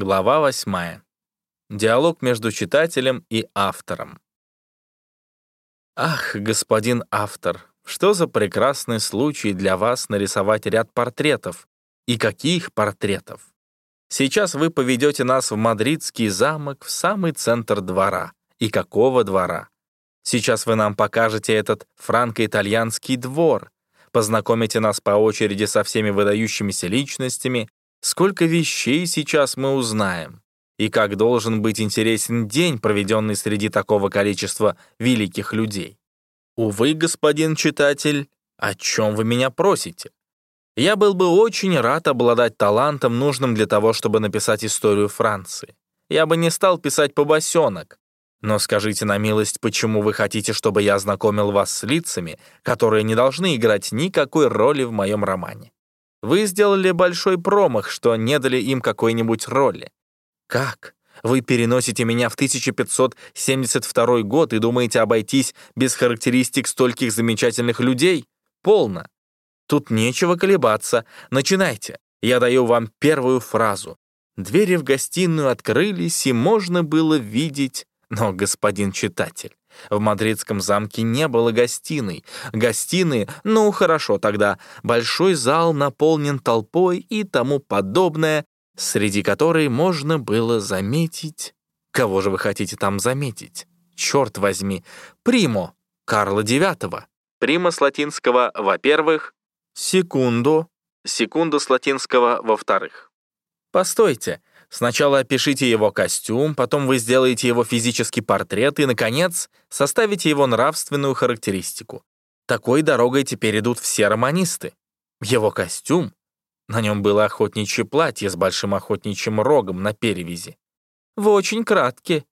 Глава 8. Диалог между читателем и автором. Ах, господин автор, что за прекрасный случай для вас нарисовать ряд портретов. И каких портретов? Сейчас вы поведете нас в мадридский замок в самый центр двора. И какого двора? Сейчас вы нам покажете этот франко-итальянский двор, познакомите нас по очереди со всеми выдающимися личностями, Сколько вещей сейчас мы узнаем, и как должен быть интересен день, проведенный среди такого количества великих людей. Увы, господин читатель, о чем вы меня просите? Я был бы очень рад обладать талантом, нужным для того, чтобы написать историю Франции. Я бы не стал писать побосенок. Но скажите на милость, почему вы хотите, чтобы я ознакомил вас с лицами, которые не должны играть никакой роли в моем романе? Вы сделали большой промах, что не дали им какой-нибудь роли. Как? Вы переносите меня в 1572 год и думаете обойтись без характеристик стольких замечательных людей? Полно. Тут нечего колебаться. Начинайте. Я даю вам первую фразу. Двери в гостиную открылись, и можно было видеть... Но, господин читатель, в мадридском замке не было гостиной. Гостиные, ну хорошо тогда, большой зал наполнен толпой и тому подобное, среди которой можно было заметить... Кого же вы хотите там заметить? Черт возьми, Примо, Карла IX. Прима с латинского «во-первых», секунду, секунду с латинского «во-вторых». Постойте, Сначала опишите его костюм, потом вы сделаете его физический портрет и, наконец, составите его нравственную характеристику. Такой дорогой теперь идут все романисты. Его костюм? На нем было охотничье платье с большим охотничьим рогом на перевязи. Вы очень кратки.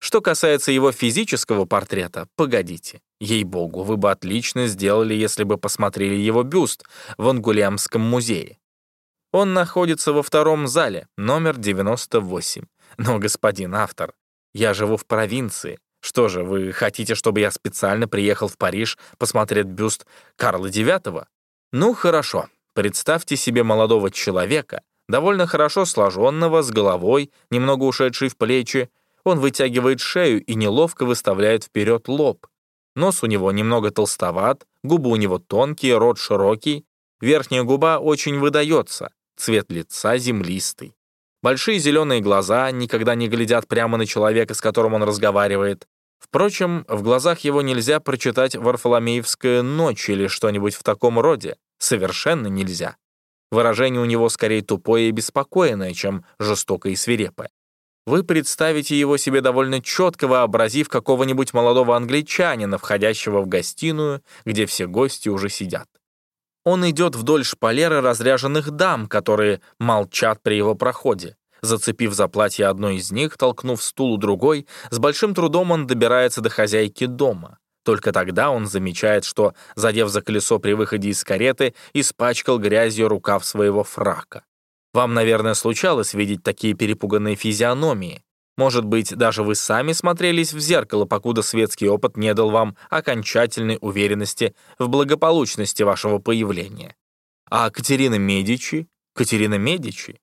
Что касается его физического портрета, погодите. Ей-богу, вы бы отлично сделали, если бы посмотрели его бюст в Ангулемском музее. Он находится во втором зале, номер 98. Но, господин автор, я живу в провинции. Что же, вы хотите, чтобы я специально приехал в Париж посмотреть бюст Карла IX? Ну, хорошо. Представьте себе молодого человека, довольно хорошо сложенного, с головой, немного ушедшей в плечи. Он вытягивает шею и неловко выставляет вперед лоб. Нос у него немного толстоват, губы у него тонкие, рот широкий, верхняя губа очень выдается, Цвет лица землистый. Большие зеленые глаза никогда не глядят прямо на человека, с которым он разговаривает. Впрочем, в глазах его нельзя прочитать «Варфоломеевская ночь» или что-нибудь в таком роде. Совершенно нельзя. Выражение у него скорее тупое и беспокойное, чем жестокое и свирепое. Вы представите его себе довольно четко, вообразив какого-нибудь молодого англичанина, входящего в гостиную, где все гости уже сидят. Он идет вдоль шпалеры разряженных дам, которые молчат при его проходе. Зацепив за платье одной из них, толкнув стул у другой, с большим трудом он добирается до хозяйки дома. Только тогда он замечает, что, задев за колесо при выходе из кареты, испачкал грязью рукав своего фрака. Вам, наверное, случалось видеть такие перепуганные физиономии. Может быть, даже вы сами смотрелись в зеркало, покуда светский опыт не дал вам окончательной уверенности в благополучности вашего появления. А Катерина Медичи? Катерина Медичи?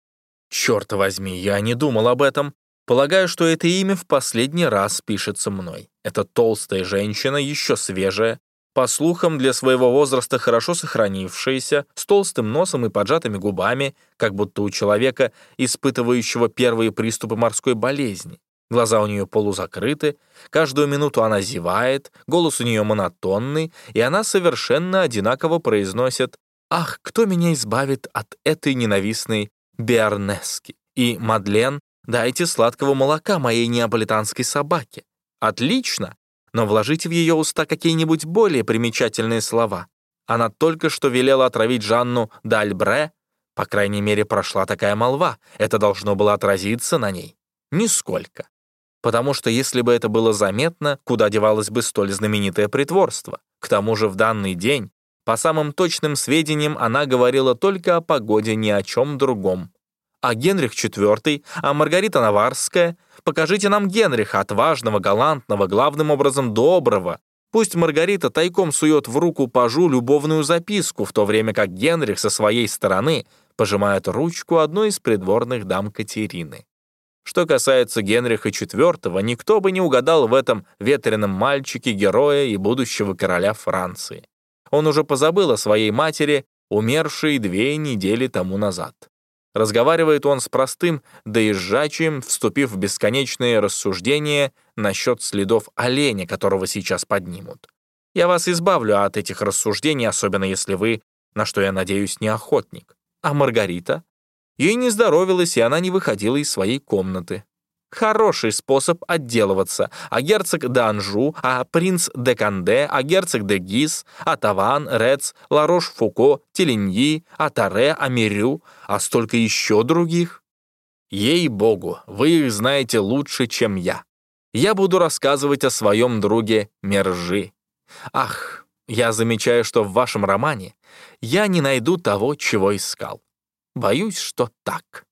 Черт возьми, я не думал об этом. Полагаю, что это имя в последний раз пишется мной. Это толстая женщина, еще свежая, по слухам, для своего возраста хорошо сохранившаяся, с толстым носом и поджатыми губами, как будто у человека, испытывающего первые приступы морской болезни. Глаза у нее полузакрыты, каждую минуту она зевает, голос у нее монотонный, и она совершенно одинаково произносит «Ах, кто меня избавит от этой ненавистной Биарнески?» и «Мадлен, дайте сладкого молока моей неаполитанской собаке». Отлично! Но вложите в ее уста какие-нибудь более примечательные слова. Она только что велела отравить Жанну Дальбре. По крайней мере, прошла такая молва. Это должно было отразиться на ней. Нисколько. Потому что если бы это было заметно, куда девалось бы столь знаменитое притворство? К тому же в данный день, по самым точным сведениям, она говорила только о погоде, ни о чем другом а Генрих IV, а Маргарита Наварская. Покажите нам Генриха, отважного, галантного, главным образом доброго. Пусть Маргарита тайком сует в руку пажу любовную записку, в то время как Генрих со своей стороны пожимает ручку одной из придворных дам Катерины. Что касается Генриха IV, никто бы не угадал в этом ветреном мальчике героя и будущего короля Франции. Он уже позабыл о своей матери, умершей две недели тому назад. Разговаривает он с простым доезжачим, вступив в бесконечные рассуждения насчет следов оленя, которого сейчас поднимут. Я вас избавлю от этих рассуждений, особенно если вы, на что я надеюсь, не охотник. А Маргарита? Ей не здоровилось, и она не выходила из своей комнаты. Хороший способ отделываться. А герцог де Анжу, а принц де Канде, а герцог де Гиз, а Таван, Рец, Ларош-Фуко, Теленьи, а Таре, а Мирю, а столько еще других. Ей-богу, вы их знаете лучше, чем я. Я буду рассказывать о своем друге Мержи. Ах, я замечаю, что в вашем романе я не найду того, чего искал. Боюсь, что так.